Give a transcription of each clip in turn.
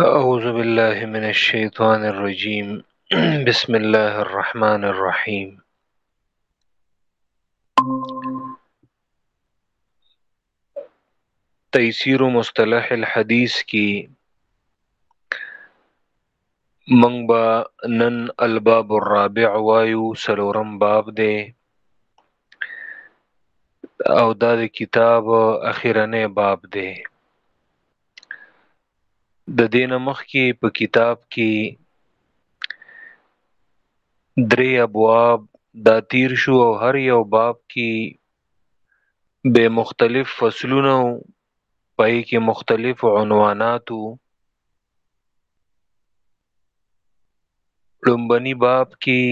أعوذ بالله من الشيطان الرجيم بسم الله الرحمن الرحيم تيسير مصطلح الحديث کی منګ با نن الباب الرابع وایو سلورم باب دی او دا د کتاب اخیرنې باب دی د دینه مخ کې په کتاب کې درې ابواب دا تیر شو او هر یو باب کې به مختلف فصلونه او پای کې مختلف عنوانات وو لومبني باب کې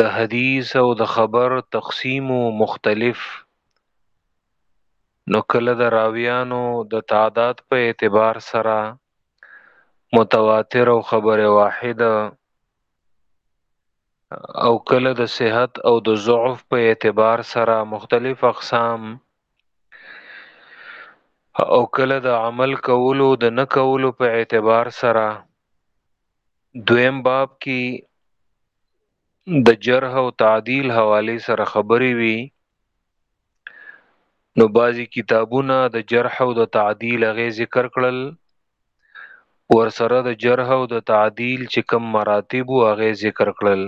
د حدیث او د خبر تقسیم مختلف نو کله د راویانو د تعداد په اعتبار سره متواتر او خبر واحده او کله د صحت او د ضعف په اعتبار سره مختلف اقسام او کله د عمل کولو د نه کولو په اعتبار سره دویم باب کې د جرح او تعدیل حواله سره خبرې وي نو بعضی کتابونه د جرح او د تعدیل غي ذکر کړل ورسره د جرح او د تعدیل چې کم مراتب او هغه ذکر کړل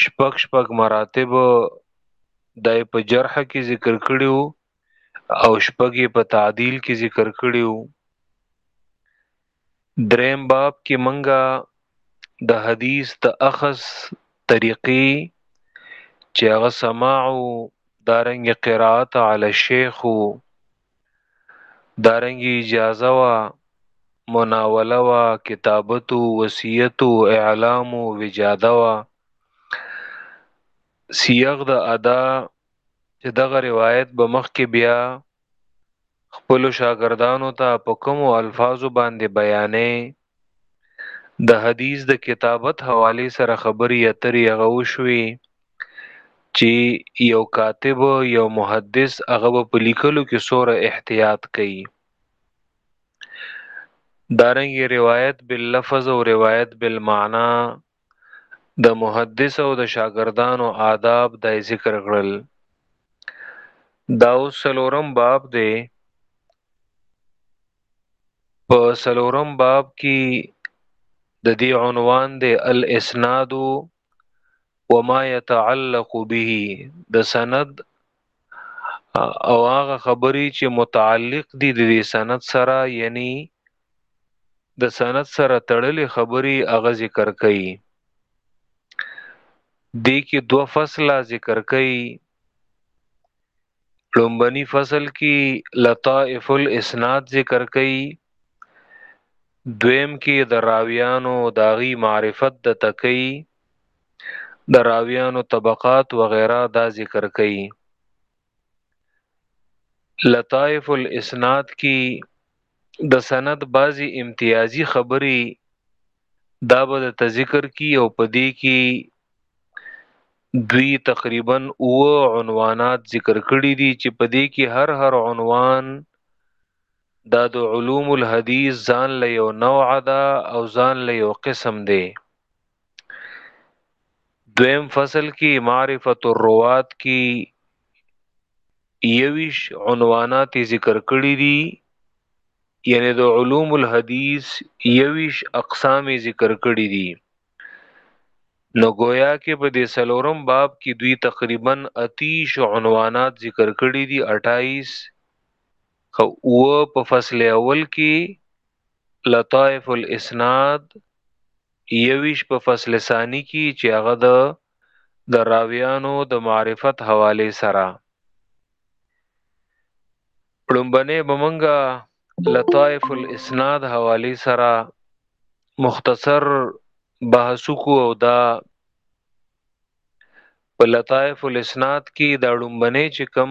شپږ شپږ مراتب دای په جرح کې ذکر کړیو او شپږ په تعدیل کې ذکر کړیو دریم باب کې مونږ د حدیث د اخذ طریقې چې هغه سماع او دارنګ قرات علی شیخ او دارنګ اجازه وا مناوله وا کتابت او وصیت او اعلام او وجاده وا سیغ د ادا چې دغه روایت به مخ کې بیا خپلو شاګردانو ته په کومو الفاظو باندې بیانې د حدیث د کتابت حواله سره خبرې اترې هغه وشوي چې یو کاتب یو محدث هغه په لیکلو کې سوره احتیاط کوي دارنګ روایت باللفظ او روایت بالمعنا د محدث او د شاګردانو آداب د ذکر کړل دا اوس سلورم باب دی په سلورم باب کې د دې عنوان دی الاسناد وما يتعلق به د سند او هغه خبرې چې متعلق دي د دې سند سره یعنی د سند سره تړلې خبرې هغه ذکر کړي دې کې دوه فصله ذکر کړي لومبني فصل کې لطائف الاسناد ذکر کړي دویم کې د راویانو داغي معرفت د تکي د راویانو طبقات وغیرہ دا ذکر کوي لطائف الاسناد کی د سند بعضی امتیازی خبری دا به د ذکر کی او پدی کی دوی تقریبا او عنوانات ذکر کړی دي چې پدی کی هر هر عنوان دا د علوم الحدیث ځان له یو نوع ده او ځان له یو قسم دی دویم فصل کې معرفت الروات کې یویش عنوانات ذکر کړی دي یعنی د علوم الحدیث یویش اقسام ذکر کړی دي نو گویا کې په دې سلورم باب کې دوی تقریبا اتیش عنوانات ذکر کړی دي 28 خو او په فصل اول کې لطائف الاسناد یوویشت په فصل ثاني کي چي هغه د د راویانو د معرفت حوالې سره ړومبنې به مونږه لطائف الاسناد حوالې سره مختصر بحثوکو او دا په لطائف الاسناد کي دا ړومبنې چي کم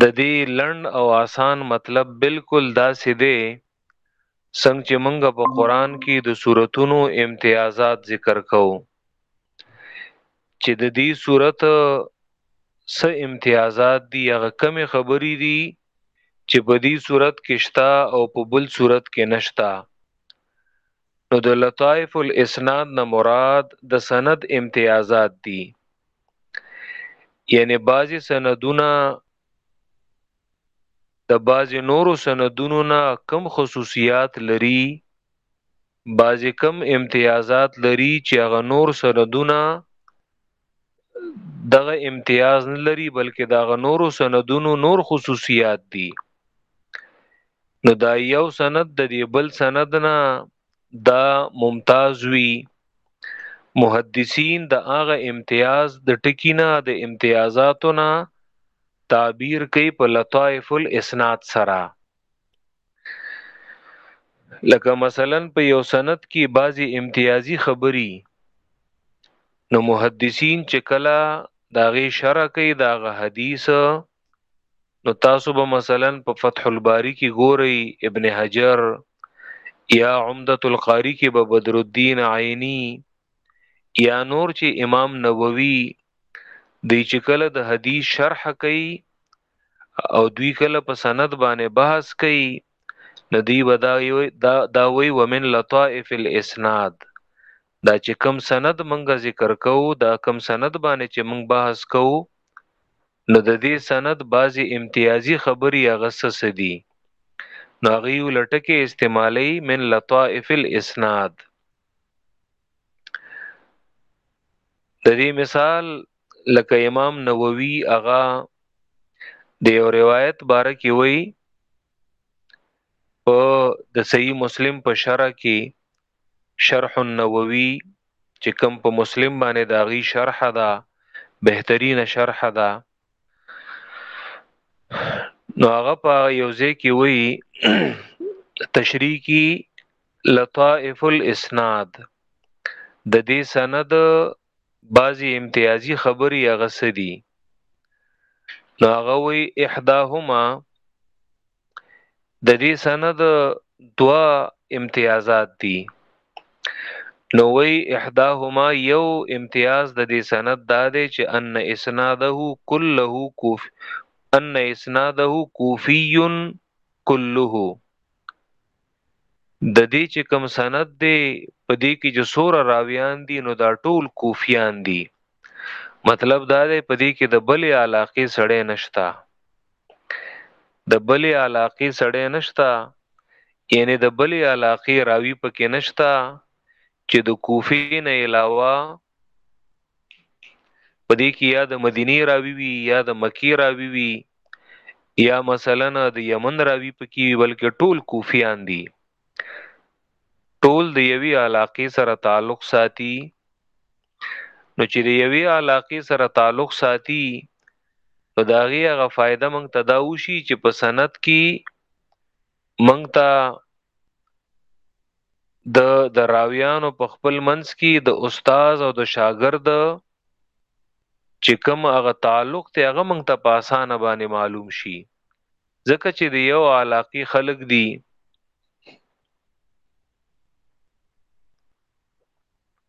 ددی لنډ او آسان مطلب بالکل داسی دی څنګ چې مونږ په قرآن کې د صورتونو امتیازات ذکر کوو چې د دې صورت څه امتیازات دي هغه کمی خبرې دي چې په دې صورت کې شتا او په بل صورت کې نشتا نو د لطائف الاسناد نه مراد د سند امتیازات دي یعنی بعضی سندونه د بعضی نورو سندونو نه کم خصوصیات لري بعضی کم امتیازات لري چې هغه نور سندونه دغه امتیاز نه لري بلکې دغه نورو سندونو نور خصوصیات دي نو دا یو سند د دې بل سند نه دا ممتاز وی محدثین د هغه امتیاز د ټکینه د امتیازاتو نه تعبیر کوي په لطائف الاسناد سره لکه مثلا په یو سند کې بعضی امتیازی خبري نو محدثین چې کله داغه شرع کوي داغه حدیث نو تاسو به مثلا په فتح الباری کې ګوري ابن حجر یا عمدة القاری کې به بدر الدین عینی یا نور چې امام نووي د چکل د حدیث شرح کوي او دوی کله په سند باندې بحث کوي نو دوی به دا دا, دا وی ومن لطائف الاسناد دا چې کم سند منګه ذکر کوو دا کم سند باندې چې منګ بحث کوو نو د دې سند بعضی امتیازی خبري هغه سدي نو هغه یو لټکه استعمالي من لطائف الاسناد د دې مثال لکه امام نووي هغه د یو روایت باره کې وایي په د صحیح مسلم په شرح کې شرح النووي چې کوم په مسلم باندې داغي شرح ده بهترین شرح ده نو هغه په یو ځای کې وایي تشریح کی لطائف الاسناد د دې سند بعضی امتیازی خبرې هغه سدي نو هغه وی احداهما د دې سند دوا امتیازات دي نو وی احداهما یو امتیاز د دې سند دا دی چې ان اسناده كله کوف ان اسناده کوفی کله د دې چې کوم سند دی په دې کې جو سور راویان دي نو دا ټول کوفیان دي مطلب دا دی په دې کې د بلې علاقې سړې نشتا د بلې علاقې سړې نشتا یعنی د بلې علاقې راوی پکې نشتا چې د کوفی نه علاوه په دې کې یا د مدینه راوی وی یا د مکی راوی وی یا مثلا د یمن راوی پکې وی بلکې ټول کوفیان دي ټول د یوی علاقې سره تعلق ساتي نو چې د یوی علاقې سره تعلق ساتي نو دا غي هغه فائدہ مونږ ته دا وشي چې په سند کې موږ ته د د راویانو په خپل منځ کې د استاد او د شاګرد چې کوم هغه تعلق ته هغه موږ ته په اسانه باندې معلوم شي ځکه چې د یو علاقي خلق دي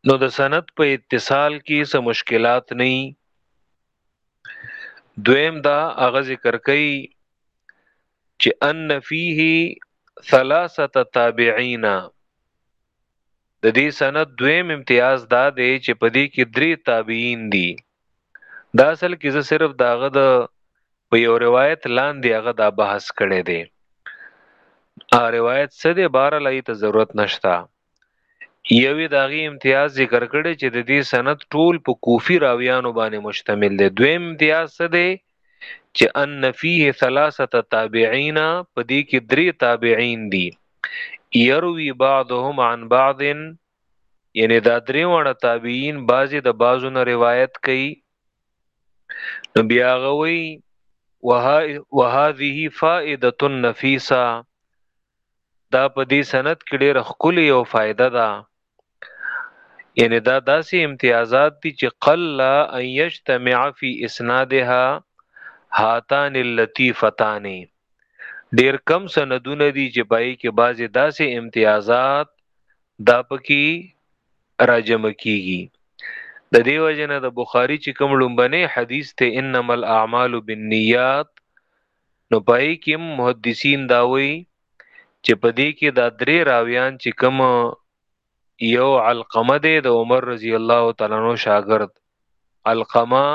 نو د سند په اتصال کې څه مشکلات نه دویم دا هغه ذکر کوي چې ان فيه ثلاثه تابعین د دې سند دویم امتیاز دا دی چې په دې کې درې تابعین دي دا اصل کې زه صرف داغه د په یو روایت لاندې هغه دا بحث کړی دی ا روایت څه دی بار لای ته ضرورت نشتا یوې د هغې امتیاز ذکر کړی چې د دې سند ټول په کوفي راویانو باندې مشتمل دی دویم امتیاز څه دی چې ان فيه ثلاثه تابعین په دې کې درې تابعین دي يروي بعضهم عن بعض یعنی دا درې وړه تابعین بعضی د بعضو نه روایت کوي نو بیا غوي وهذه فائده نفیسه دا په دې سند کې ډېره ښکلې یو فایده ده یعنی دا داسې امتیازات دي چې قل ان یجتمع فی اسنادها هاتان اللطیفتان ډېر کم سندونه دي چې پای کې بعضې داسې امتیازات دا پکې راجم کیږي د دیو جن د بخاری چې کوم لومبنه حدیث ته انما الاعمال بالنیات نو په هغې کې هم محدثین دا وایي چې په دې کې دا درې راویان چې کوم یو علقمه دی د عمر رضی الله تعالی عنہ شاګرد علقمه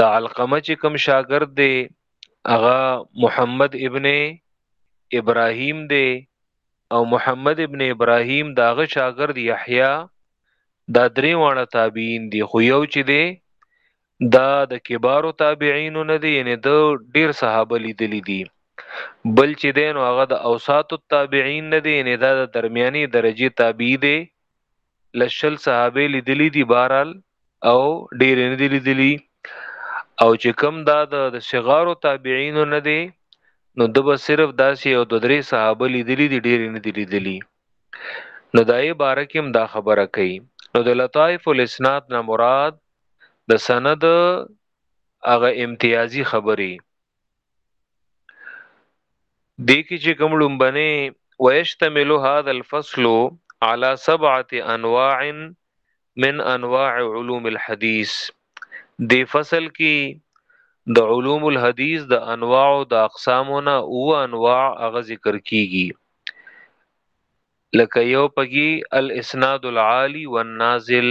د علقمه چې کوم شاګرد دی هغه محمد ابن ابراهیم دی او محمد ابن ابراهیم داغه شاګرد یحیی دا درې واړه تابعین دي خو یو چې دی دا د کبارو تابعینو نه دی یعنی د ډیر صحابه لیدلی دی بل چې دی نو هغه د اوسات التابعین نه دی یعنی دا د درمیانی درجه تابعی دی لشل صحابه لیدلی دی بهرال او ډیر نه دی لیدلی او چې کم دا د صغارو تابعینو نه دی نو د به صرف داسې او د درې صحابه لیدلی دی ډیر نه دی لیدلی نو دای بارکم دا خبره کوي نو د لطائف الاسناد نه مراد د سند هغه امتیازي خبري دې کې چې کوم لومبنه ويشتمل هذا الفصل على سبعه انواع من انواع علوم الحديث دې فصل کې د علوم الحديث د انواع او د اقسامونه او انواع هغه ذکر کیږي لکه یو پکې الاسناد العالی والنازل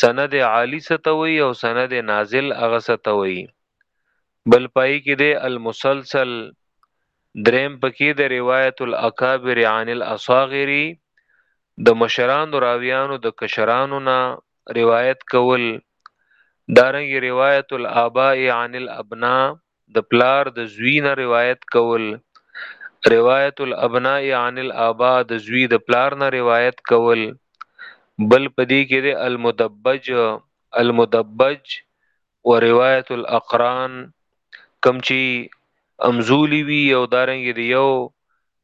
سند عالی ستوي او سند نازل هغه ستوي بل پای کې دی المسلسل دریم پکې د روایت الاکابر عن الاصاغری د مشرانو راویانو د کشرانو نه روایت کول دارنګ روایت الاباء عن الابناء د پلار د زوی نه روایت کول روایت الابناء عن الاباء د زوی د پلار نه روایت کول بل پدی کې د المدبج المدبج و روایت الاقران کم چی امزولی وی او دارنګ دی یو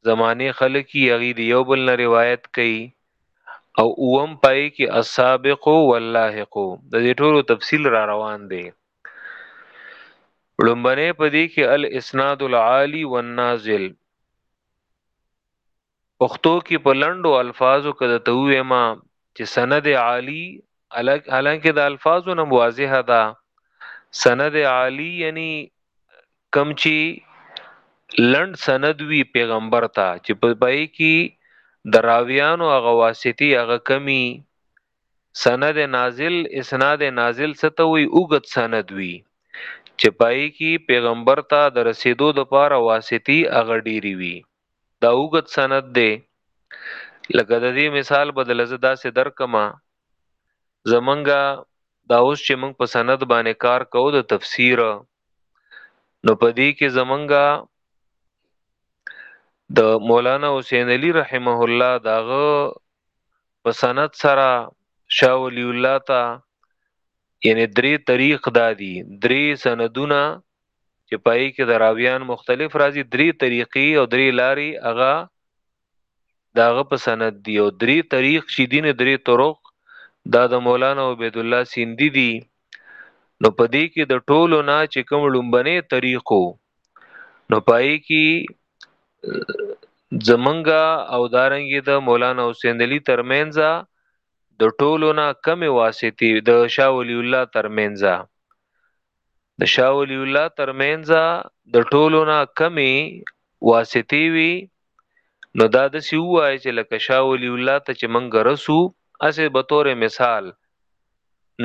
زمانه خلک یغی دی یو بل نه روایت کوي او اوم پای کې السابق واللاحق د دې ټولو تفصیل را روان دی لومبنه په دې کې الاسناد العالی والنازل پښتو کې په لندو الفاظو کې د توې ما چې سند عالی حالانکه د الفاظو نه واضح ده سند عالی یعنی کم چې لند سند وی پیغمبر ته چې په پای کې دراویانو هغه واسطي هغه کمی سند نازل، اسناد نازل څه ته وایي؟ اوږد سند وي چې پای کې پیغمبر ته د رسیدو د پاره واسطي هغه ډیري وي دا اوږد سند دی لکه د دې مثال بدل زه داسې درکما زمنګ دا اوس چې موږ په سند باندې کار کوو د تفسیر نو په دې کې زمونږه د مولانا حسین علی رحمه الله داغه په سند سره شاه ولی الله تا یعنی درې طریق دادی درې سندونه چې پای کې دراویان مختلف راځي درې طریقې او درې لاري هغه د هغه په سند دي او درې طریق چې دي نو درې طرق دا د مولانا عبید الله سیندی دي نو په دې کې د ټولو نه چې کوم لومبنه طریقو نو پای کې زمنګا او دارنګي د مولانا حسین علی ترمنځ د ټولو نه کم واسطي د شاه ولی الله ترمنځ د شاه ولی الله ترمنځ د ټولو نه کمی واسطي وي نو دا د سی وای چې لکه شاه ولی الله ته چې منګ رسو اسه به تور مثال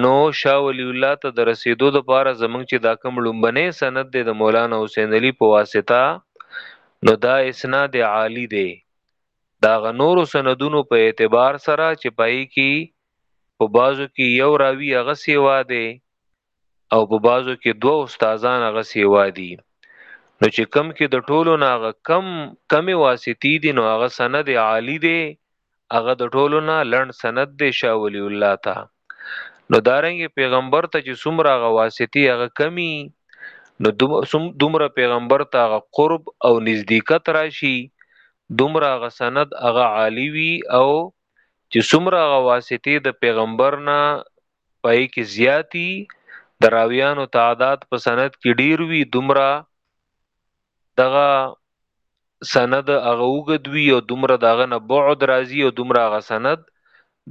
نو شاه ولی الله ته د رسیدو د پاره زمنګ چې دا کوم لومبنه سند د مولانا حسین علی په واسطه نو دا اسناد عالی دی دا غنور سندونو په اعتبار سره چې پای کی په بازو کې یو راوی هغه سیوا دی او په بازو کې دوه استادان هغه سیوا دي نو چې کم کې د ټولو نه هغه کم کمی واسطي دي نو هغه سند عالی دی هغه د ټولو نه لړن سند دی شاه ولی الله تا نو دارنګ پیغمبر ته چې څومره هغه واسطي هغه کمی نو دومره پیغمبر ته هغه قرب او نزدېکت راشي دومره هغه سند هغه عالی وي او چې څومره هغه واسطي د پیغمبر نه پای کې زیاتی د راویانو تعداد په سند کې ډیر وی دومره دغه سند هغه وګدوی او دومره دغه نه بعد راځي او دومره هغه سند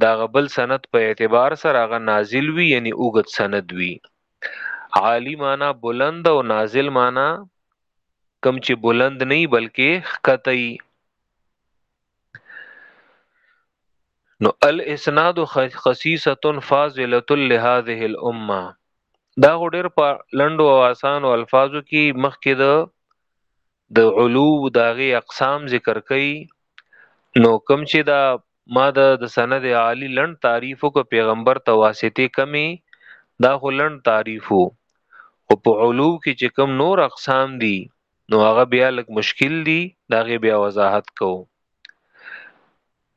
دا غبل سند په اعتبار سره هغه نازل وی یعنی اوګد سند وی عالی معنا بلند او نازل معنا کم چې بلند نه بلکې خکتای نو الاسناد خصيصه فاضله لهذه الامه دا ډېر په لندو او اسانو الفاظو کې مخکې د د علو داغي اقسام ذکر کړي نو کم چې دا ما د سند عالی لند تعریف او پیغمبر تواسطه کمی دا هلند تعریف او په علو کې چې کم نور اقسام دي نو هغه بیا لک مشکل دي داغه بیا وضاحت کوو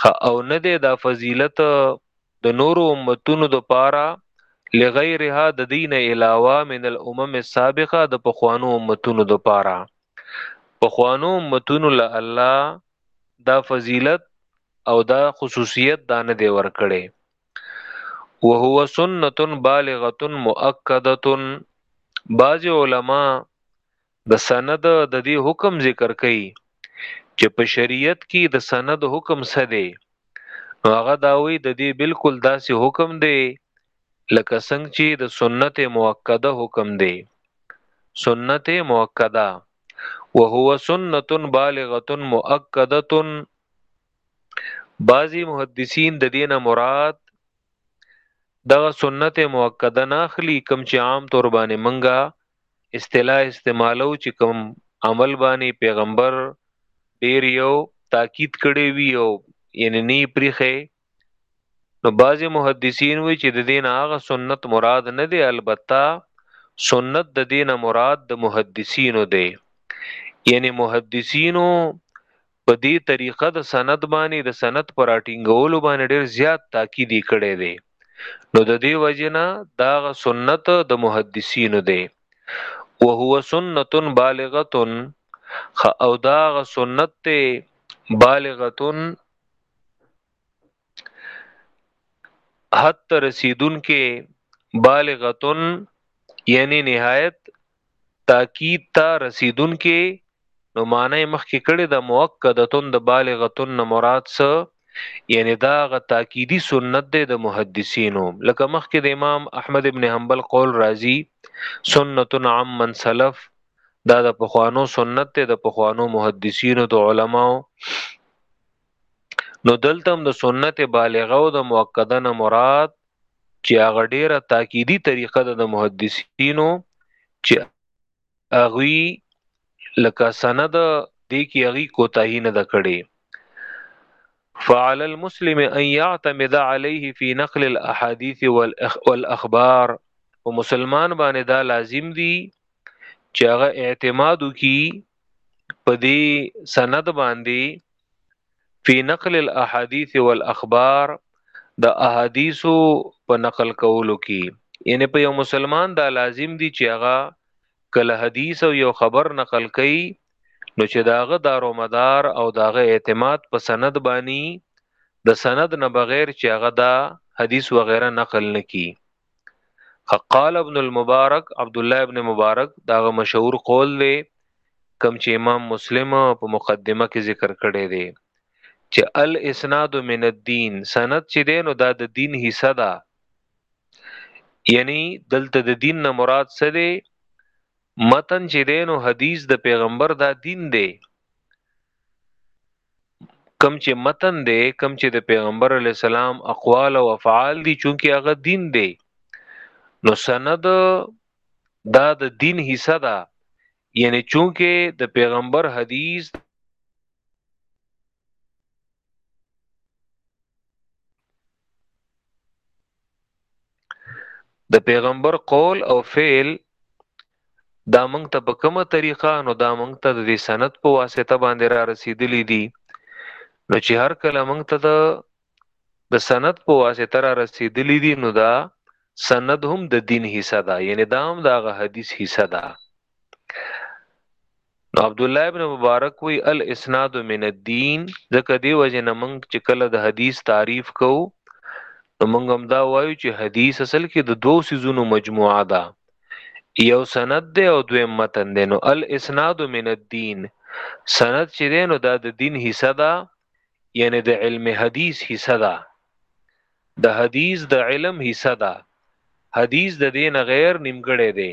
ښه او نه دی دا فضیلت د نورو امتونو د پاره لغیرها د دین علاوه من الامم السابقه د پخوانو امتونو د پاره پخوانو امتونو له الله دا فضیلت او دا خصوصیت دا نه دی ورکړي وهو سنت بالغه مؤکده بعض علما د سند د دې حکم ذکر کوي چې په شریعت کې د سند حکم څه دی نو هغه داوی د دې بالکل داسې حکم دی لکه څنګه چې د سنت مؤکده حکم دی سنت مؤکده وهو سنت بالغه مؤکده بعضی محدثین د دینه مراد دغه سنت مؤکده نه اخلي کم چې عام تور باندې منګه اصطلاح استعمالو چې کوم عمل باندې پیغمبر ډیر یو تاکید کړي وی او یعنی نی پریخه نو بعض محدثین وی چې د دین هغه سنت مراد نه دی البته سنت د دین مراد د محدثینو دی یعنی محدثینو په دې طریقه د سند باندې د سند پر اټینګولو باندې ډیر زیات تاکید یې کړی دی نو د دې وجنه دا غ سنت د محدثینو دی وهو سنت بالغه خ او دا غ سنت ته بالغه حتی رسیدون کې بالغه یعنی نهایت تاکید ته رسیدونکې نو معنی مخکې کړي د مؤکدتون د بالغتون نه مراد څه یعنی دا غ تاکیدی سنت دی د محدثینو لکه مخکې د امام احمد ابن حنبل قول راضی سنت عام من سلف دا د پخوانو سنت دی د پخوانو محدثینو د علماو نو دلته هم د سنت بالغه او د مؤکده نه مراد چې هغه ډیره تاکیدی طریقه ده د محدثینو چې اغوی لکه سند دی کې اغي کوتاهی نه د کړي فعلى المسلم ان يعتمد عليه في نقل الاحاديث والاخبار او مسلمان باندې دا لازم دي چې هغه اعتماد کی په دې سند باندې فی نقل الاحادیث والاخبار د احادیثو په نقل کولو کې یعنی په یو مسلمان دا لازم دی چې هغه کله حدیث او یو خبر نقل کوي نو چې داغه دارو مدار او داغه اعتماد په سند باندې د سند نه بغیر چې هغه دا حدیث وغیرہ نقل نکي قال ابن المبارک عبد الله ابن مبارک دا مشهور قول دی کم چې امام مسلم په مقدمه کې ذکر کړی دی چې الاسناد من الدين سند چې دی نو دا د دین حصہ ده یعنی دلته د دین نه مراد څه دی متن چې دی نو حدیث د پیغمبر دا دین دی کم چې متن دی کم چې د پیغمبر علی السلام اقوال او افعال دي چونکی هغه دین دی نو سند دا د دین حصہ ده یعنی چونکه د پیغمبر حدیث د پیغمبر قول او فعل دا مونږ ته په کومه طریقه نو دا مونږ ته د دې سند په واسطه باندې را رسیدلی دي نو چې هر کله مونږ ته د د سند په واسطه را رسیدلی دي نو دا سند هم د دین حصہ ده یعنی دا هم د هغه حدیث حصہ ده عبد الله ابن مبارک وی الاسناد من الدین ځکه دی وجه نه موږ چې کله د حدیث تعریف کو نو موږ هم دا وایو چې حدیث اصل کې د دوو سيزونو مجموعه ده یو سند دی او دویم متن دی نو الاسناد من الدین سند چې دی نو دا د دین حصہ ده یعنی د علم حدیث حصہ ده د حدیث د علم حصہ ده حدیث د دین غیر نیمګړی دی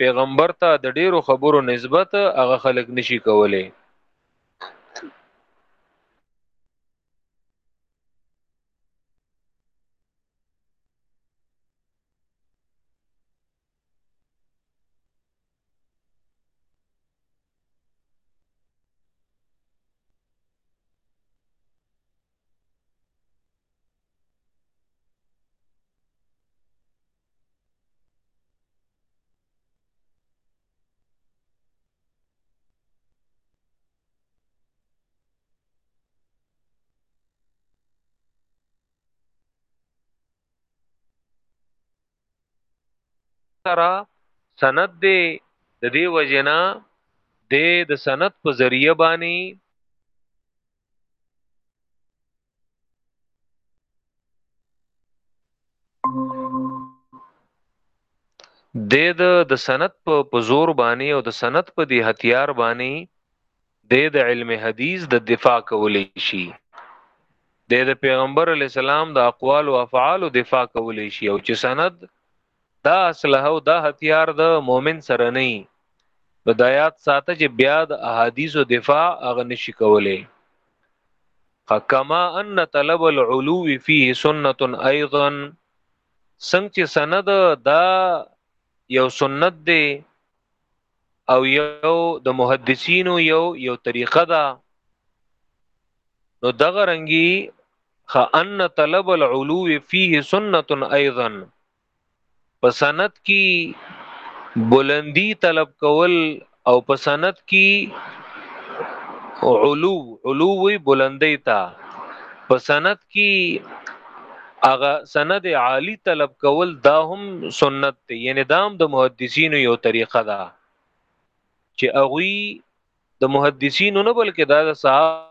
پیغمبر ته د ډیرو خبرو نسبت هغه خلق نشي کولای سره سند دی د دې وجنا د د سند په ذریعہ باندې د د د سند په پزور باندې او د سند په دی هتیار باندې د د علم حدیث د دفاع کولې شي د د پیغمبر علی السلام د اقوال او افعال دفاع کولې شي او چې سند دا اسلحه او دا هتیار د مؤمن سره نه وي نو د آیات ساته چې بیا د احادیث او دفاع هغه نشي کولای کما ان طلب العلو فيه سنت ايضا څنګه چې سند دا یو سنت دی او یو د محدثینو یو یو طریقه ده نو دغه رنګي خ ان طلب العلو فيه سنه ايضا په سند کی بلندی طلب کول او په سند کی علو علو وی بلندی تا په سند کی اغه سند عالی طلب کول دا هم سنت دی یعنی دا هم د محدثینو یو طریقه ده چې اغوی د محدثینو نه بلکې دا د صحابه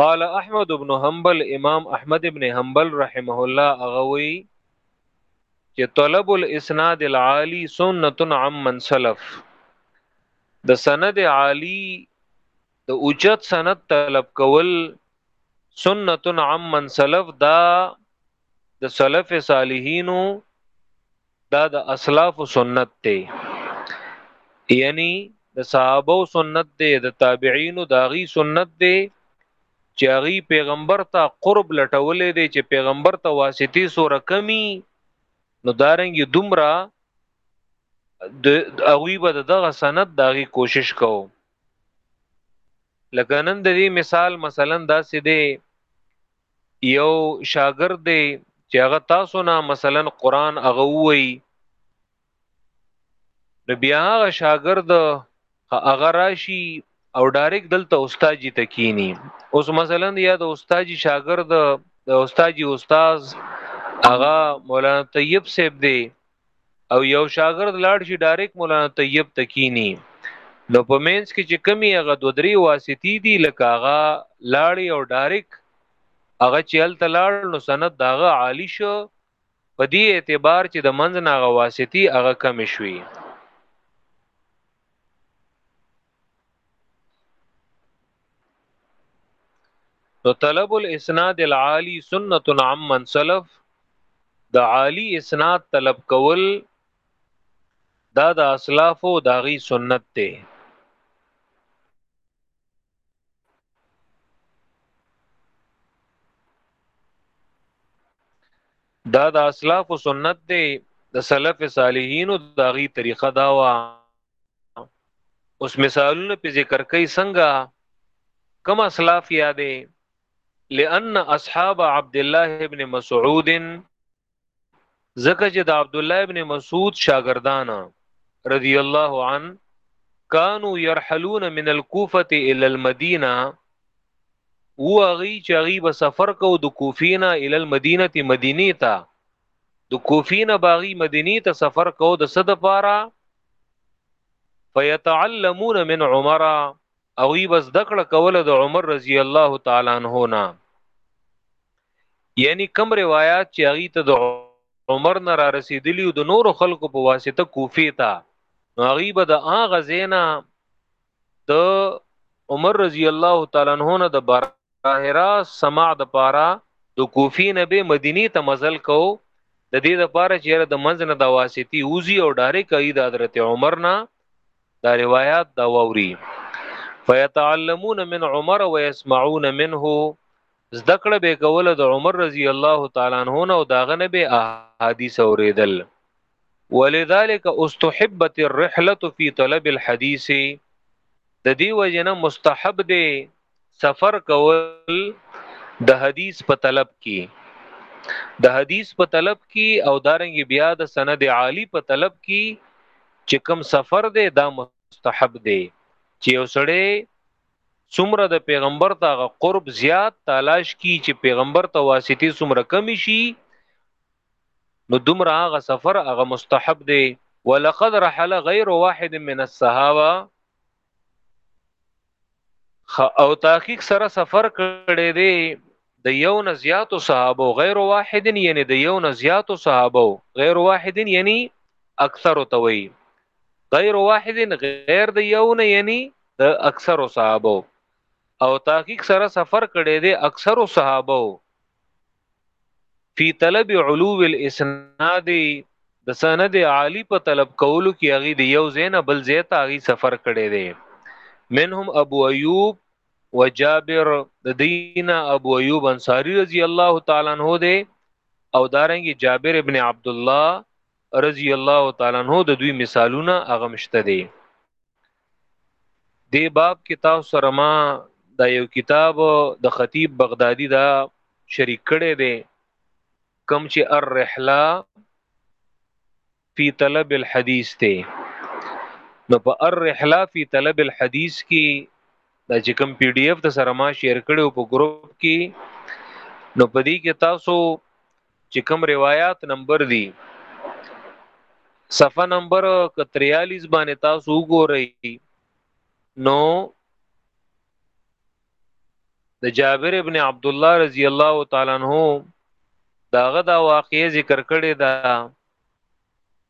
قال احمد ابن حنبل امام احمد ابن حنبل رحمه الله اغوي چې طلب الاسناد العالی سنت عمن سلف د سند عالی د اوچت سند طلب کول سنت عمن سلف دا د سلف صالحینو دا د اسلاف سنت دی یعنی د صحابه سنت دی د تابعین داغي سنت دی چې هغه پیغمبر ته قرب لټولې دی چې پیغمبر ته واسطي سوره کمی نو دارنګ دومره د هغه به دغه سند داغي کوشش کوو لکه نن د دې مثال مثلا داسې دی یو شاګرد دی چې هغه تاسو نه مثلا قران هغه وایي نو بیا هغه شاګرد هغه راشي او ډایرک دلته استاد جی تکینی اوس مثلا یا د استاد جی شاګرد د استاد جی استاد هغه مولانا طیب صاحب دی او یو شاګرد لاړ شي ډایرک مولانا طیب تکینی نو په مینس کې چې کمی هغه دو درې واسطې دي لکه هغه لاړی او ډایرک هغه چې ال تلاړ نو سند داغه عالی شو په دې اعتبار چې د منځ ناغه واسطې هغه کم شوي نو طلب الاسناد العالی سنت عمن سلف د عالی اسناد طلب کول دا د اسلاف او داغي سنت ته دا د اسلاف او سنت دی د سلف صالحین او داغي طریقه دا وا اوس مثالونه په ذکر کوي څنګه کما اسلاف یادې لئن اصحاب عبد الله ابن مسعود زکه چې د عبد الله ابن مسعود شاګردان رضی الله عن کانوا يرحلون من الكوفه الى المدينه واغي چاغي به سفر کو د کوفینا الى المدينه مدینه تا د کوفی نه باغی مدینی ته سفر کو د صد پارا فیتعلمون من عمر او ای بس دکړه کوله د عمر رضی الله تعالی عنہ نه یعنی کم روایت چې هغه ته د عمر نه را رسیدلی او د نور خلکو په واسطه کوفی ته نو هغه به د اغه زینا د عمر رضی الله تعالی عنہ نه د بار قاهره سماع د پاره د کوفی نه به مدینی ته مزل کو د دې د پاره چې د منځ نه د واسطي اوزی او ډارې کوي د حضرت عمر نه دا روایت دا ووري فیتعلمون من عمر ويسمعون منه زدکړه به کوله د عمر رضی الله تعالی عنہ او داغه نه به احادیث اوریدل ولذلك استحبت الرحله في طلب الحديث د دې وجنه مستحب دی سفر کول د حدیث په طلب کې د حدیث په طلب کې او دارنګ بیا د سند عالی په طلب کې چې کوم سفر دی دا مستحب دی چې یو سړی څومره د پیغمبر ته قرب زیات تلاش کی چې پیغمبر ته واسطه څومره کمی شي نو دومره هغه سفر هغه مستحب دی ولقد رحل غیر واحد من الصحابه او تحقیق سره سفر کړی دی د یو نه زیاتو صحابه غیر واحد یعنی د یو نه زیاتو صحابه غیر واحد یعنی اکثر توي غیر واحد غیر د یو نه یعنی د اکثر صحابه او تحقیق سره سفر کړي دي اکثر صحابه فی طلب علو الاسناد د سند عالی په طلب کولو کې هغه دی یو زین بل زیت هغه سفر کړي دي منهم ابو ایوب و جابر د دین ابو ایوب انصاری رضی الله تعالی عنہ دی او دارنګي جابر ابن عبد الله رضی الله تعالی عنہ د دوی مثالونه اغمشته دي دی باب کې تاسو سره ما دا یو کتاب د خطیب بغدادي دا شریک کړي دي کم چې الرحله فی طلب الحدیث ته نو په الرحله فی طلب الحدیث کې دا چې کوم پی ډی ایف د سره ما شیر کړو په ګروپ کې نو په دې کې تاسو چې کوم روایت نمبر دی صفه نمبر 43 باندې تاسو وګورئ نو د جابر ابن عبد الله رضی الله تعالی عنہ داغه دا واقعې ذکر کړی دا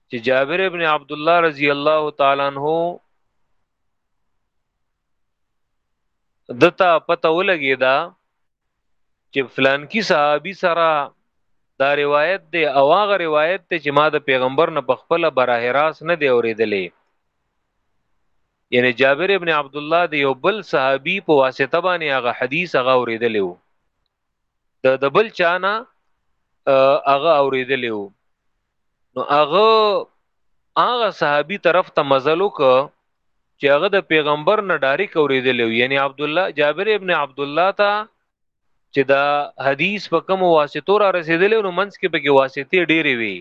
چې جابر ابن عبد الله رضی الله تعالی عنہ دته پته ولګیدا چې فلان کی صحابي سره دا روایت دی او هغه روایت ته چې ما د پیغمبر نه په خپل براه راس نه دی اوریدلې یعنی جابر ابن عبد الله دی یو بل صحابي په واسطه باندې هغه حدیث هغه اوریدلې وو د د بل چانه هغه اوریدلی وو نو هغه هغه صحابي طرف ته مزل وک چې هغه د پیغمبر نه ډایرک اوریدل یعنی عبد الله جابر ابن عبد الله ته چې دا حدیث په کوم واسطو را رسیدل نو منځ کې به کې واسطې ډېرې وي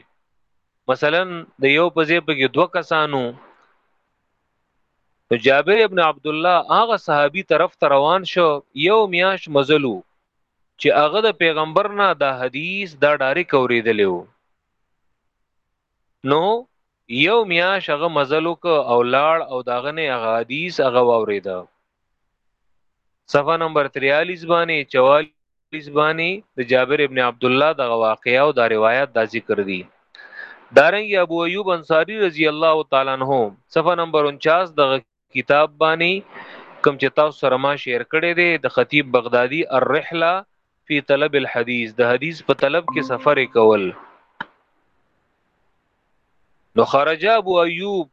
مثلا د یو په ځای په کې دوه کسانو نو جابر ابن عبد الله هغه صحابي طرف ته روان شو یو میاش مزلو چې هغه د پیغمبر نه دا حدیث دا ډاری کوریدلو نو یو میاش هغه مزلو ک او لاړ او داغه نه هغه حدیث هغه واوریدا صفه نمبر 43 باندې 44 باندې د جابر ابن عبد الله د واقعیا او د روایت دا ذکر دي دارنګ ابو ایوب انصاری رضی الله تعالی عنہ صفه نمبر 49 د کتاب باندې کم چې تاسو سره ما شیر کړی دی د خطیب بغدادي الرحله فی طلب الحدیث د حدیث په طلب کې سفر کول نو خرج ابو ایوب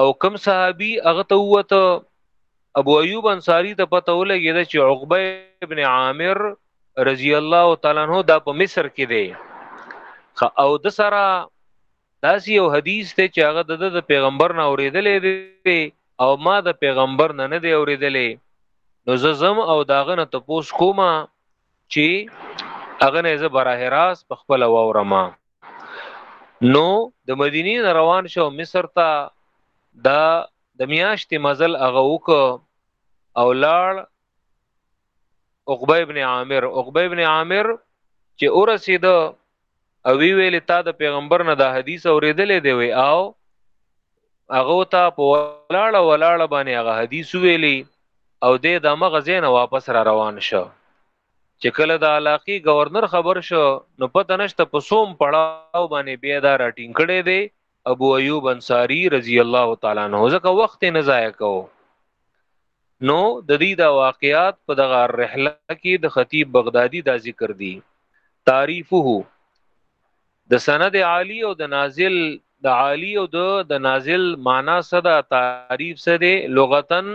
او کم صحابي هغه ته وته ابو ایوب انصاری ته پته ولګی دا چې عقبه ابن عامر رضی الله تعالی عنہ دا په مصر کې دی او د سره داسې یو حدیث ته چې هغه د پیغمبر نه اوریدلې دی او ما د پیغمبر نه نه دی اوریدلې نو زم او داغه نه تپوس کومه چې هغه نه زه براه راست په خپل وورما نو د مدینی روان شو مصر ته دا د میاشتې مزل هغه وک او لاړ عقبه ابن عامر عقبه ابن عامر چې اورسید او وی ویل تا د پیغمبر نه د حدیث اوریدلې دی وی او هغه ته په ولاړه ولاړه باندې هغه حدیث ویلی او د دمغه زین واپس را روان شو چې کله د علاقې گورنر خبر شو نو پته نشته په سوم پړاو باندې بیا دا راټینګ کړي دی ابو ایوب انصاری رضی الله تعالی عنہ ځکه وخت نه ضایع کو نو د دې دا واقعات په دغه رحله کې د خطیب بغدادي دا ذکر دي تعریفه د سند عالی او د نازل د عالی او د د نازل معنا صدا تعریف سره لغتن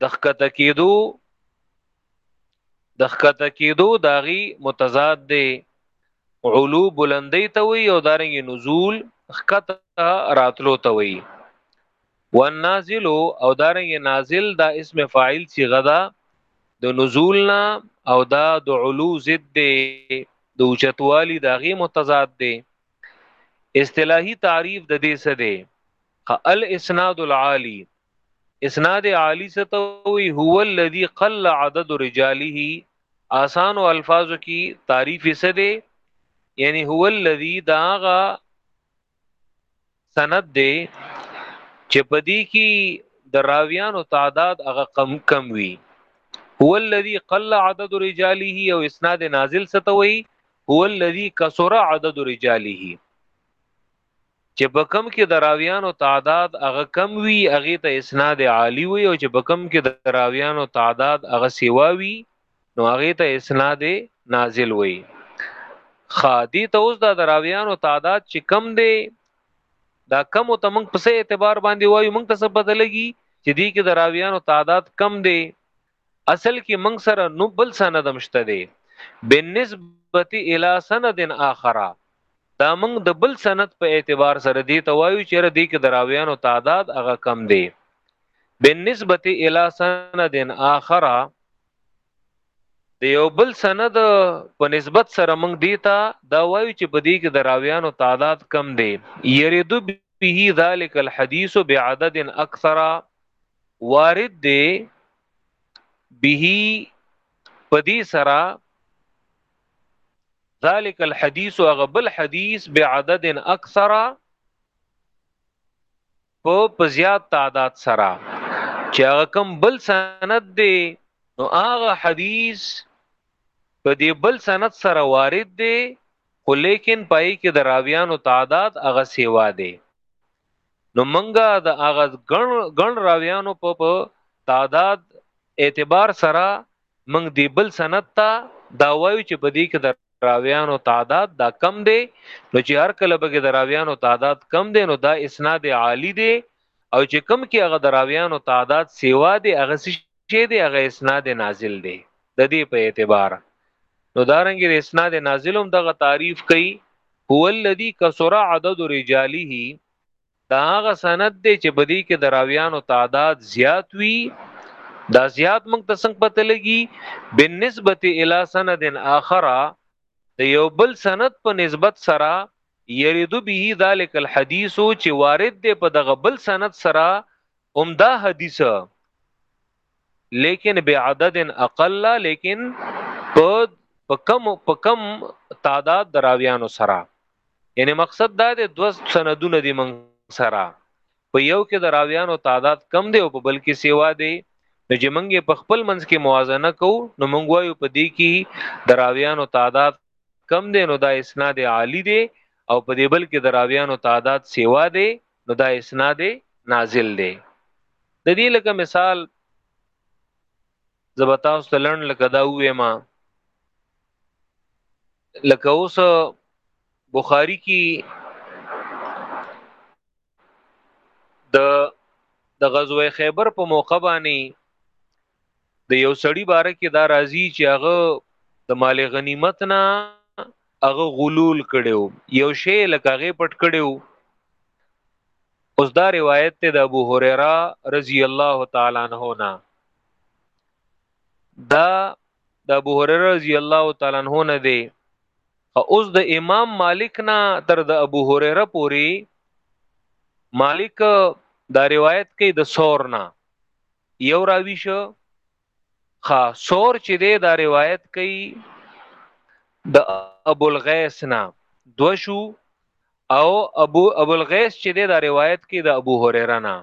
د ښکته کېدو د ښکته کېدو داغي متضاد دی علو بلندی ته وي او دارنګ نزول ښکته راتلو ته وي والنازل او دارنګ نازل دا اسم فاعل صيغه ده د نزولنا او دا د علو ضد دی د اوچتوالي داغي متضاد دی اصطلاحي تعریف د دې څه دی الاسناد العالی اسناد عالی ستوي هو الذي قل عدد رجاله آسان او الفاظو کی تعریف سده یعنی هو الذي داغا سند دی چې پدی کی د راویانو تعداد هغه کم کم وی هو الذي قل عدد رجاله او اسناد نازل ستوي هو الذي كسر عدد رجاله چې په کم کې د راویانو تعداد هغه کم وي هغه ته اسناد عالی وي او چې په کم کې د راویانو تعداد هغه سیوا وي نو هغه ته اسناد نازل وي خادی ته اوس د راویانو تعداد چې کم دی دا کم او تمنګ په څه اعتبار باندې وایو موږ ته څه پته لګي چې دی کې د راویانو تعداد کم دی اصل کې موږ سره نو بل سند هم شته دی بالنسبه الى سند اخر دا موږ د بل سند په اعتبار سره دی ته وایو چې را دی کې دراویانو تعداد هغه کم دی بالنسبه الى سند اخر د یو بل سند په نسبت سره موږ دی ته دا وایو چې په دی کې دراویانو تعداد کم دی یریدو به ذلک الحديث بعدد اکثر وارد دی به پدی سرا ذالک الحدیث او غبل حدیث بعدد اکثر په پزیات تعداد سرا چې هغه کم بل سند دی نو هغه حدیث په دې بل سند سره وارد دی خو لیکن پای کې دراویانو تعداد هغه سیوا دی نو منګه د هغه ګڼ ګڼ راویانو په په تعداد اعتبار سره منګ دی بل سند ته دا وایو چې په دې کې د راویانو تعداد دا کم دی نو چې هر کله به د راویانو تعداد کم دی نو دا اسناد عالی دی او چې کم کې هغه د راویانو تعداد سیوا دی هغه شی دی هغه اسناد نازل دی د دې په اعتبار نو دارنګ د اسناد نازلوم دغه تعریف کوي هو الذي کثر عدد رجاله دا هغه سند دی چې بدی کې دراویانو تعداد زیات وي دا زیات موږ ته څنګه پته لګي بالنسبه الی سند اخر د یو بل سند په نسبت سره یرید به ذلک الحدیث چې وارد دی په دغه بل سند سره همدا حدیث لیکن بعدد اقل لیکن په کم په کم تعداد دراویانو سره یعنی مقصد دا دی دو سندونه دی من سره په یو کې دراویانو تعداد کم دی او په بل کې سیوا دی نو چې منګه په خپل منځ کې موازنه کو نو منګ وایو په دې کې دراویانو تعداد کم دی نو دا اسناد عالی دی او په دې بل کې دراویانو تعداد سیوا دی نو دا اسناد نازل دی د دې لکه مثال زبتا اوس تلن لکه دا وې ما لکه اوس بخاری کې د د غزوه خیبر په موقع باندې د یو سړی باره کې دا راځي چې هغه د مال غنیمت نه هغه غلول کړو یو شی لکه هغه پټ کړو اوس دا روایت ته د ابو هريره رضی الله تعالی عنہ نه دا د ابو هريره رضی الله تعالی عنہ نه دی اوس د امام مالک نه تر د ابو هريره پوری مالک دا روایت کوي د ثور نه یو راوی شو خا سور چې دی دا روایت کوي د ابو الغیس نه دو شو او ابو ابو الغیس چې دی دا روایت کوي د ابو هريره نه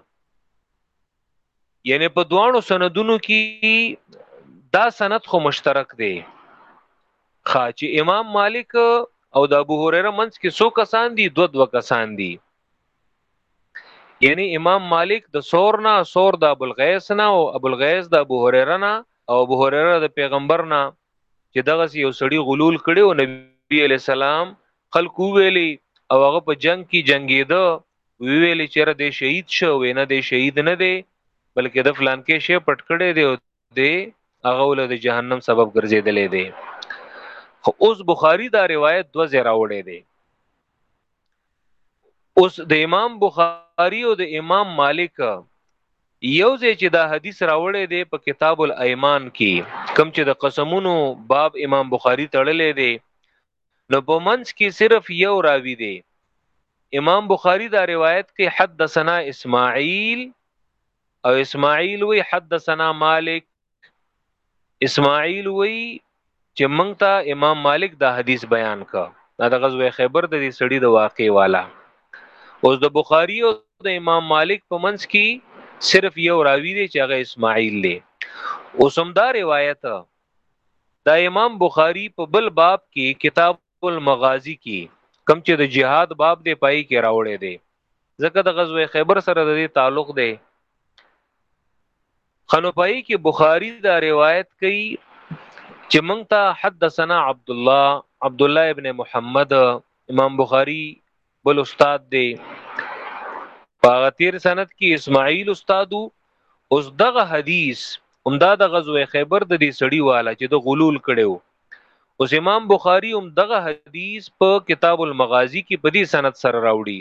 یعنی په دوانو سندونو کې دا سند خو مشترک دی خا چې امام مالک او د ابو هريره منځ کې څو کسان دي دو دو کسان دي یعنی امام مالک د سور نه سور د ابو الغیث نه او ابو الغیث د ابو هريره نه او ابو هريره د پیغمبر نه چې دغه یو سړی غلول کړي او نبی علی السلام خلکو ویلي او هغه په جنگ کې جنگیده ویلي چې را دې شهید شو وینه دې شهید نه دی بلکې د فلان کې شی پټ کړي دی او دی هغه ول د جهنم سبب ګرځیدلې دی خو اوس بخاری دا روایت دو زه راوړې دی اوس د امام بخاری او د امام مالک یو ځای چې دا حدیث راوړې دی په کتاب الایمان کې کم چې د قسمونو باب امام بخاری تړلې دی نو په منځ کې صرف یو راوی دی امام بخاری دا روایت کې حدثنا اسماعیل او اسماعیل وی حدثنا مالک اسماعیل وی چې مونږ ته امام مالک دا حدیث بیان کا دا د غزوه خیبر د دې سړي د واقع والا اوس د بخاری او د امام مالک په منځ کې صرف یو راوی دی چې هغه اسماعیل دی اوس هم دا روایت دا امام بخاری په بل باب کې کتاب المغازی کې کم چې د جهاد باب دی پای کې راوړی دی ځکه د غزوه خیبر سره د دې تعلق دی خنوپای کې بخاری دا روایت کوي چې مونږ ته حدثنا عبد الله عبد الله ابن محمد امام بخاری بل استاد دی په تیر سند کې اسماعیل استادو اوس دغه حدیث همدا د غزوه خیبر د دې سړی والا چې د غلول کړو اوس امام بخاری هم دغه حدیث په کتاب المغازی کې په دې سند سره راوړي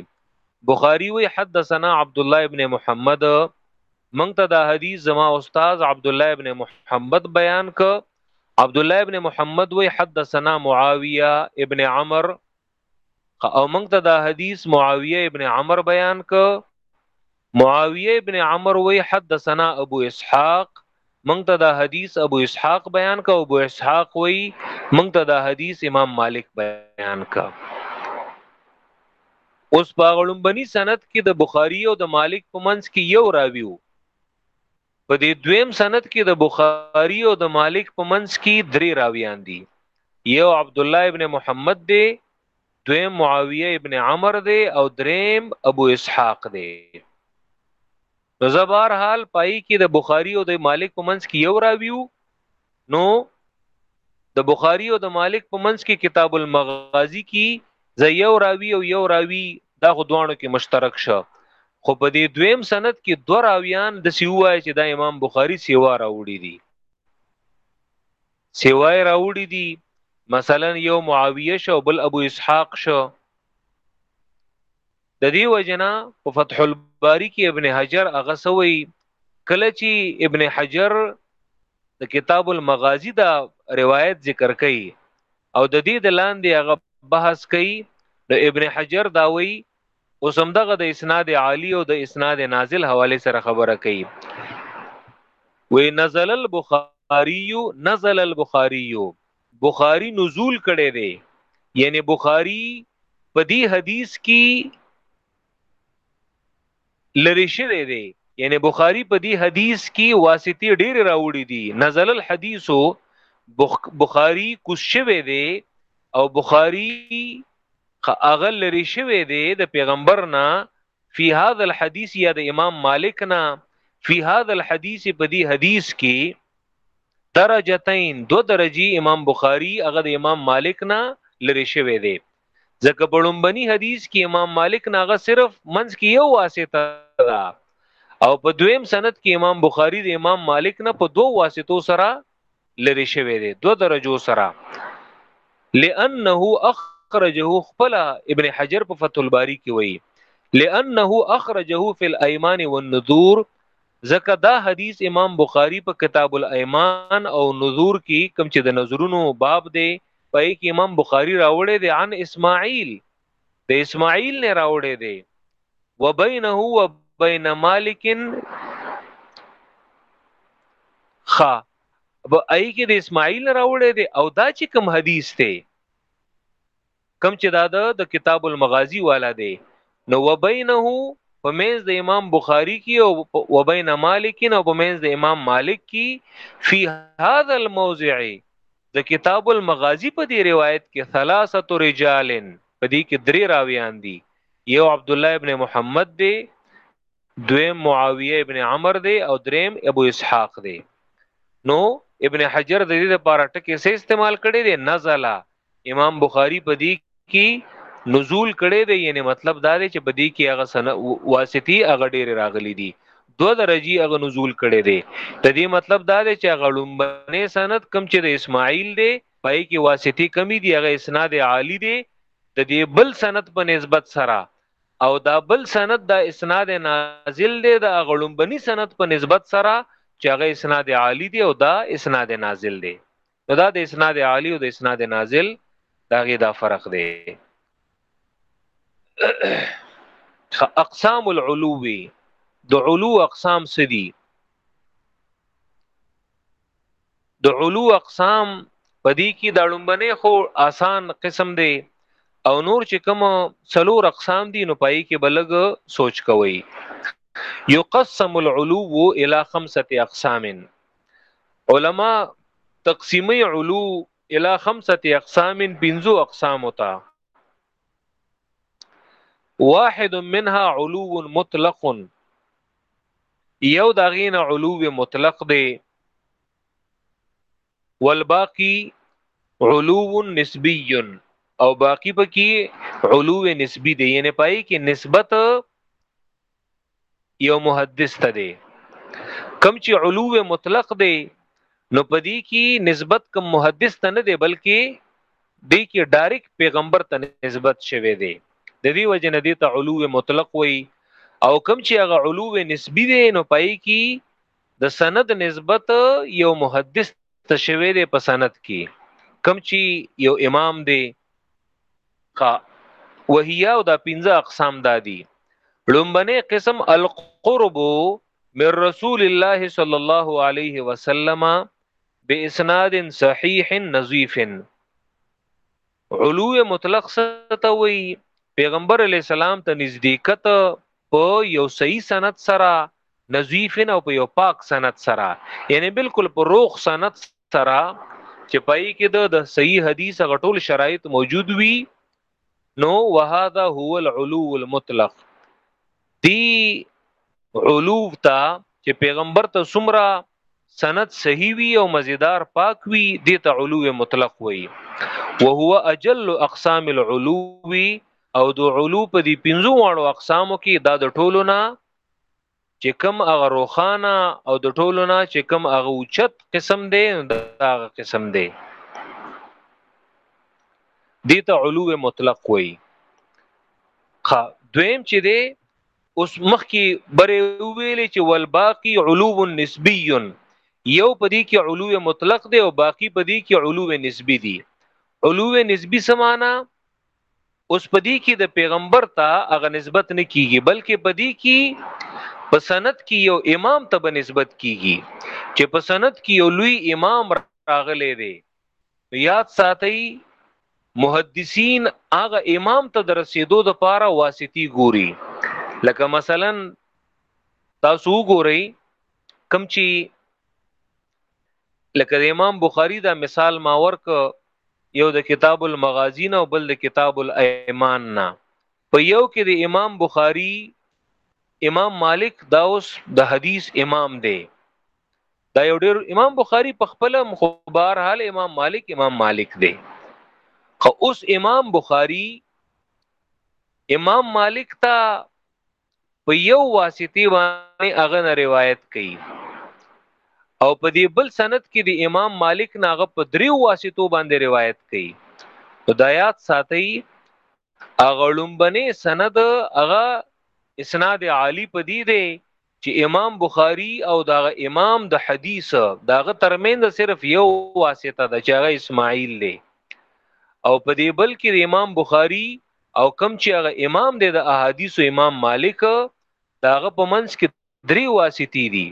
بخاری وی حدثنا عبد الله ابن محمد مونږ ته دا حدیث زما استاد عبد الله ابن محمد بیان ک عبد الله ابن محمد وی حدثنا معاویه ابن عمر او موږ ته دا حدیث معاویه ابن عمر بیان ک معاویه ابن عمر وی حدثنا ابو اسحاق موږ ته دا حدیث ابو اسحاق بیان ک ابو اسحاق وی موږ ته دا حدیث امام مالک بیان ک اوس په غړمبني سند کې د بخاری او د مالک په منځ کې یو راویو په دې دویم سند کې د بخاری او د مالک په منځ کې درې راویان دي یو عبد الله ابن محمد دی دویم معاویه ابن عمر دی او دریم ابو اسحاق دی نو زبر حال پای کې د بخاری او د مالک په منځ کې یو راویو نو د بخاری او د مالک په منځ کې کتاب المغازی کې زه یو راوی او یو راوی دا خو دوانو کې مشترک شه خو په دې دویم سند کې دو راویان د سی وای چې دا امام بخاری سیوا راوړي دي سیوای راوړي دي مثلا یو معاویه شو بل ابو اسحاق شو د دې وجنا په فتح الباری کې ابن حجر هغه سوی کله چې ابن حجر د کتاب المغازی دا روایت ذکر کړي او د دې د لاندې هغه بحث کړي د ابن حجر داوي او سمدغه د اسناد عالی او د اسناد نازل حواله سره خبره کړي وی نزل البخاری نزل البخاری بخاری نزول کړي دي یعنی بخاری په دې حدیث کې لری شوی دی یعنی بخاری په دې حدیث کې واسطه ډیر راوړي دي نزل الحدیثو بخاری کوس شوی دی او بخاری اغل لري شوی دی د پیغمبر نه فی هذا الحدیث یا د امام مالک نه فی هذا الحدیث په دې حدیث کې درجتین دو درجی امام بخاری هغه د امام مالک نه لری شوی دی ځکه په لومبني حدیث کې امام مالک ناغه صرف منځ کې یو واسطه ده او په دویم سند کې امام بخاری د امام مالک نه په دوو واسطو سره لری شوی دی دو درجو سره لانه اخرجه خپل ابن حجر په فتح الباری کې وایي لانه اخرجه فی الايمان والنذور ځکه دا حدیث امام بخاری په کتاب الايمان او نذور کې کوم چې د نظرونو باب دی پای کې امام بخاری راوړی دی عن اسماعیل د اسماعیل نه راوړی دی وبینه وبین مالک خ اب ای کې د اسماعیل نه راوړی دی او دا چې کوم حدیث ته کم چې دا د کتاب المغازی والا دی نو وبینه په مینز د امام بخاری کې او وبین مالک او په مینز د امام مالک کې فی هذا الموضع د کتاب المغازی په دې روایت کې ثلاثه رجال په دې کې درې راویان دي یو عبد الله ابن محمد دی دویم معاویه ابن عمر دی او دریم ابو اسحاق دی نو ابن حجر د دې لپاره ټکی سه استعمال کړي دی نزله امام بخاری په دې کی نزول کړي دی یعنی مطلب دا دی چې بدی کې هغه سن واسطي هغه ډیر راغلي دي دو درجی هغه نزول کړي دی د دې مطلب دا دی چې هغه لومبنه سند کم چې د اسماعیل دی پای کې واسطي کمی دی هغه اسناد عالی دی د دې بل سند په نسبت سره او دا بل سند دا اسناد نازل دی د هغه لومبني سند په نسبت سره چې هغه اسناد عالی دی او دا اسناد نازل دی نو دا د اسناد عالی او د اسناد نازل دا غي دا فرق دی اقسام العلو د علو اقسام سدي د علو اقسام پدې کې د لومبنه خو آسان قسم دی او نور چې کوم څلور اقسام دي نو پای کې بلګ سوچ کوي یقسم العلو الى خمسه اقسام علما تقسیمی علو الى خمسه اقسام بنزو اقسام تا واحد منها علو مطلق یو داغین علو مطلق دی والباقی علو نسبی او باقی پکې علو نسبی دی یعنی پای کې نسبت یو محدث ته دی کم چې علو مطلق دی نو پدې کې نسبت کم محدث ته نه دی بلکې دې کې ډایرک پیغمبر ته نسبت شوی دی د دې وجه نه دی ته علو مطلق وای او کم چې هغه علو نسبی دی نو پای کې د سند نسبت یو محدث ته شوی دی په سند کې کم چې یو امام دی ښا وهیا او دا پنځه اقسام دادي لومبنه قسم القرب من رسول الله صلی الله علیه وسلم باسناد صحیح نظیف علو مطلق ستوي پیغمبر علی السلام ته نزدېکت په یو صحیح سند سره نظیفن او په یو پاک سند سره یعنی بالکل په روغ سند سره چې پای کې د صحیح حدیث غټول شرایط موجود وي نو وهذا هو العلو المطلق دی علو تا چې پیغمبر ته سمرا سند صحیح وي او مزیدار پاک وي دې ته علو مطلق وي وهو اجل اقسام العلو او د علو په دې پنځو واړو اقسامو کې دا د ټولو نه چې کم هغه روخانه او د ټولو نه چې کم هغه اوچت قسم دی دا هغه قسم دی دې ته علو مطلق وي خا دویم چې دی اوس مخکي بره ویلې چې والباقي علو نسبی یو پدې کې علو مطلق دی او باقی پدې کې علو نسبی دی علو نسبی سمانا اوس پدې کې د پیغمبر ته هغه نسبت نه کیږي بلکې پدې کې په سند کې یو امام ته به نسبت کیږي چې په سند کې یو لوی امام راغلی دی یاد ساتئ محدثین هغه امام ته درسېدو د پاره واسطي ګوري لکه مثلا تاسو ګورئ کم چی لکه د امام بخاری دا مثال ما ورک یو د کتاب المغازی نه او بل د کتاب الایمان نه په یو کې د امام بخاری امام مالک دا اوس د حدیث امام دی دا یو ډیر امام بخاری په خپل خو بهر حال امام مالک امام مالک دی خو اوس امام بخاری امام مالک ته په یو واسطه باندې هغه نه روایت کوي او په دې بل سند کې د امام مالک ناغه په دریو واسطو باندې روایت کوي خدایات ساتي هغه لومبنه سند هغه اسناد عالی پدی دی چې امام بخاری او دا امام د حدیث داغه ترمن صرف یو واسطه ده چې هغه اسماعیل دی او په دې بل کې د امام بخاری او کم چې هغه امام دی د احادیث امام مالک داغه په منځ کې درې واسطي دي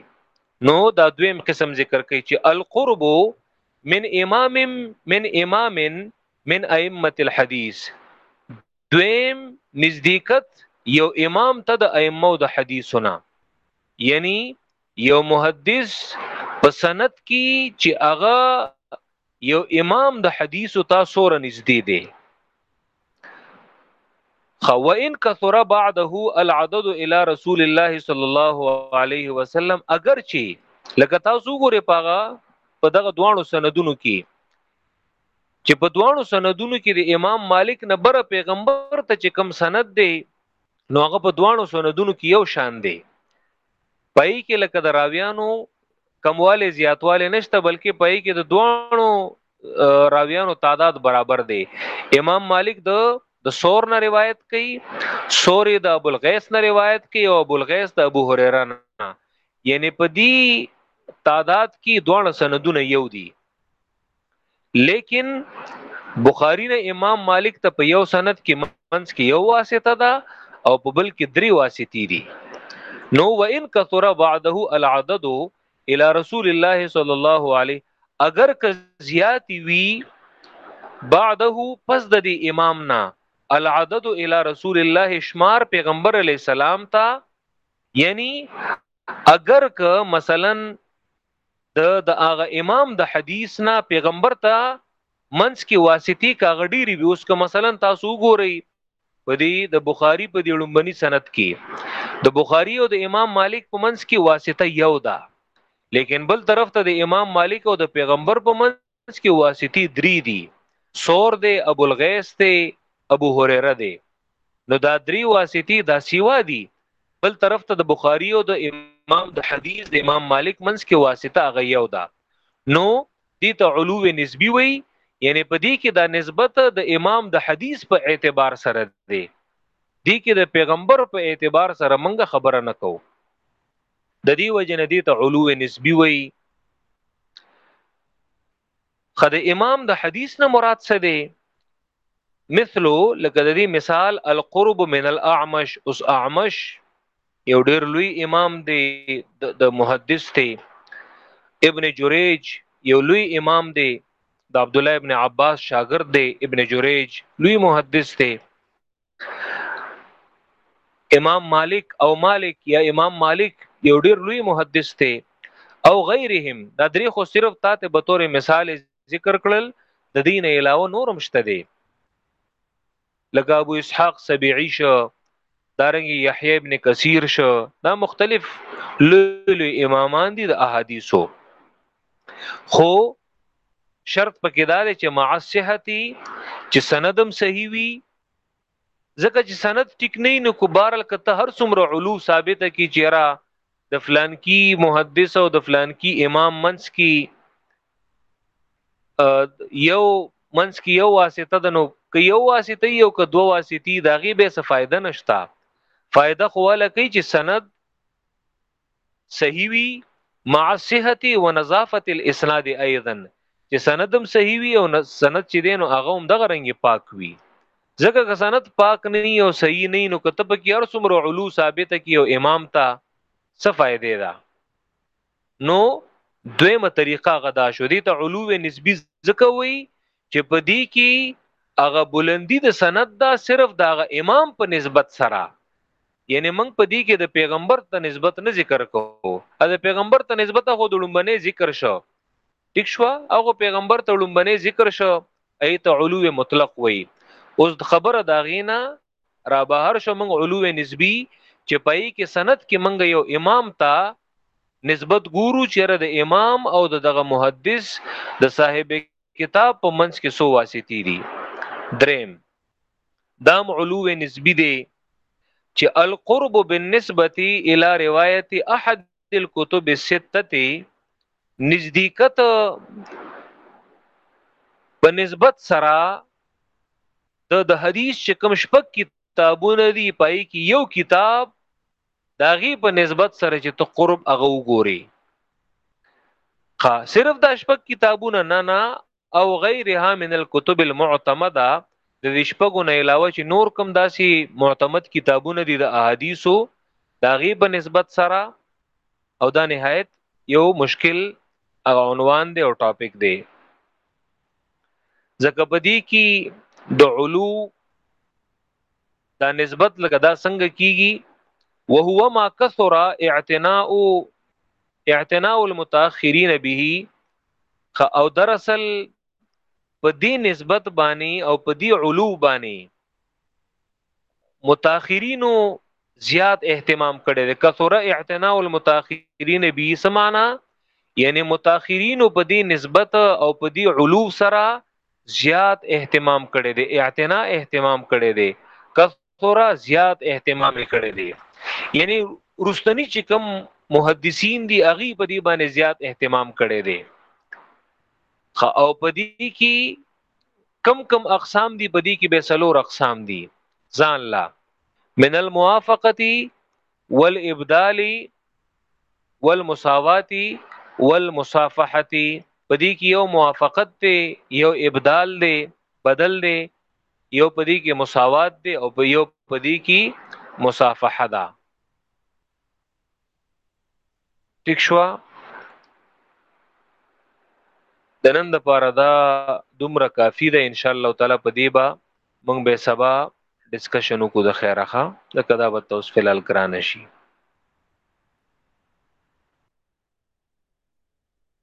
نو دا دویم قسم ذکر کوي چې القرب من امام من امام من ائمه الحديث دویم نزدېکت یو امام ته د ائمه او د حدیثونه یعنی یو محدث په سند کې چې هغه یو امام د حدیث تا سور نږدې دی خو ان کثر بعده العدد الى رسول الله صلی الله علیه وسلم اگر چی لکه تاسو ګوره پاغه په دغه دوانو سندونو کې چې په دوانو سندونو کې د امام مالک نه بر پیغمبر ته چې کم سند دی نو هغه په دوانو سندونو کې یو شان دی پای کې لکه د راویانو کمواله زیاتواله نشته بلکې پای کې د دوانو راویانو تعداد برابر دی امام مالک د د سور نه روایت کوي سوري د ابو الغیث نه روایت کوي او ابو الغیث د ابو هريره نه یعنی په دې تعداد کې دوه سندونه یو دي لیکن بخاری نه امام مالک ته په یو سند کې منځ کې یو واسطه ده او په بل کې درې واسطې دي نو وان کثر بعده العدد الى رسول الله صلی الله علیه اگر که زیات وی بعده پس د دې امام نه العدد الى رسول الله شمار پیغمبر علی السلام ته یعنی اگر که مثلا د د هغه امام د حدیث نه پیغمبر ته منس کې واسطي کاغډيري به اوس که مثلا تاسو وګورئ په دې د بخاری په دې لومبني سند کې د بخاری او د امام مالک په منځ کې واسطه یو ده لیکن بل طرف ته د امام مالک او د پیغمبر په منځ اس کې واسطي درې دي سور دی ابو الغیث دی ابو هريره دی نو دا درې واسطي دا سیوا دي بل طرف ته د بخاری او د امام د حدیث د امام مالک منس کې واسطه هغه یو ده نو دې ته علو نسبی وي یعنی په دې کې دا نسبت د امام د حدیث په اعتبار سره دی دې کې د پیغمبر په اعتبار سره منګه خبره نه کوو د دې وجه نه دي ته علو نسبی وایي خد امام د حدیث نه مراد څه دی مثلو لکه د دې مثال القرب من الاعمش اوس اعمش یو ډیر لوی امام دی د محدث دی ابن جریج یو لوی امام دی د عبد الله ابن عباس شاګرد دی ابن جریج لوی محدث دی امام مالک او مالک یا امام مالک یو ډیر لوی محدث دی او غیرهم دا درې خو صرف تاته به تور مثال ذکر کړل د دین علاوه نورم شته دی لکه ابو اسحاق سبیعی شو دارنګ یحیی ابن کثیر شو دا مختلف لوی امامان دي د احادیثو خو شرط پکې دا دی چې مع صحتي چې سندم صحیح وي ځکه چې سند ټیک نه نو کو بارل کته هر څومره علو ثابت کی چیرې د فلان کی محدث او د فلان کی امام منس کی یو منس کی یو واسطه د نو که یو واسطه یو که دوه واسطي داغي به څه فائدہ نشتا فائدہ خو ولکې چې سند صحیح وي مع صحت و نظافت الاسناد ايضا چې سندم صحیح وي او سند چې دین او هغه هم دغه رنګ پاک وي ځکه که سند پاک نه او صحیح نه نو کته په کې هر څومره علو ثابته کی او امام ته څه فائدې ده نو دویمه طریقه غدا شو دي ته علو نسبی ځکه وي چې په دې کې هغه بلندی د سند دا صرف د هغه امام په نسبت سره یعنی موږ په دې کې د پیغمبر ته نسبت نه ذکر کوو ا د پیغمبر ته نسبت خو د لومبنه ذکر شو ټیک شو هغه پیغمبر ته لومبنه ذکر شو ایت علو مطلق وای اوس خبره دا غینا را بهر شو موږ علو نسبی چې پای کې سند کې موږ یو امام ته نسبت ګورو چې د امام او دغه محدث د صاحب کتاب په منځ کې سو واسطي دي دریم دام علو نسبی دی چې القرب بالنسبه الى روایت احد الكتب السته نزدېکت په نسبت سره د د حدیث چې کوم شپږ کتابونه دي پای کې یو کتاب دا غي په نسبت سره چې ته قرب هغه وګوري خا صرف دا شپږ کتابونه نه نه او غیرها من الكتب المعتمده د دې شپږو نه علاوه چې نور کوم داسي معتمد کتابونه دي د احادیثو دا غي په نسبت سره او دا نهایت یو مشکل هغه عنوان دی او ټاپک دی ځکه بدی کی د علو دا نسبت لکه دا څنګه کیږي وهو ما کثر اعتناء اعتناء المتاخرین به او دراصل په دې نسبت باندې او په دې علو باندې متاخرینو زیات اهتمام کړي د کثره اعتناء المتاخرین به سمانا یعنی متاخرینو په دې نسبت او په دې علو سره زیات اهتمام کړي دي اعتنا اهتمام کړي دي کثرا زیات اهتمام کړي دي یعنی رستنی چې کوم محدثین دي اغي په دې باندې زیات اهتمام کړي دي او په دې کې کم کم اقسام دي په دې کې به سلور اقسام دي ځان لا من الموافقه والابدال والمساوات والمصافحه پدې کې یو موافقت دی یو ابدال دی بدل دی یو پدې کې مساوات دی او یو پدې کې مصافحه ده ټیک شو د نن د پاره دا دومره کافی ده ان شاء الله تعالی په دی با مونږ به سبا ډسکشن وکړو د خیره ښه د کدا به توس فلال کران شي